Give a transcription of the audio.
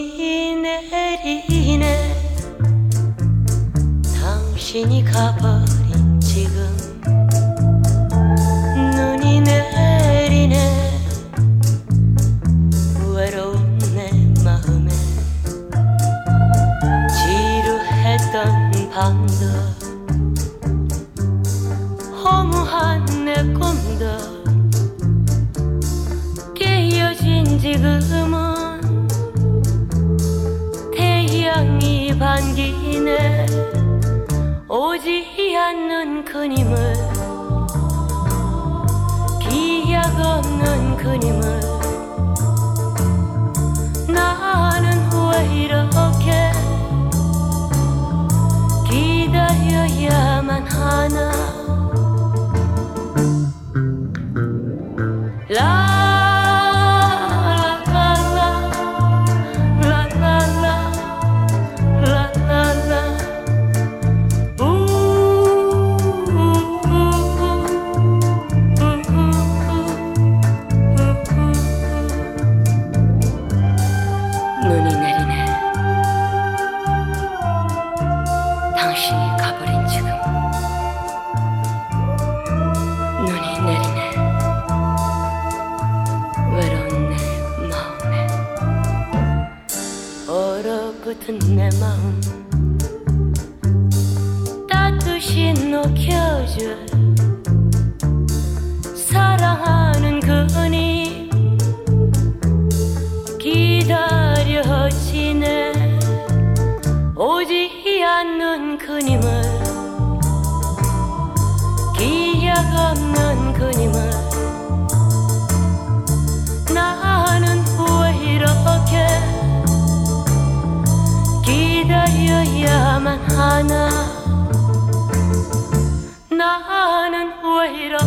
이 내리네. 당신이 가버린 지금 눈이 내리네. 외로운 내 마음에 지루했던 밤도 반기네 오지 않는 그님을 기약 없는 그님을. 나는 왜 이렇게 기다려야만 하나 당신이 가버린 지금 눈이 내리네. 외로운 내 마음에 얼어붙은 내 마음 따뜻이 녹여줄 그님을. 기억 없는 그님을. 나는 왜 이렇게 기다려야만 하나. 나는 왜 이렇게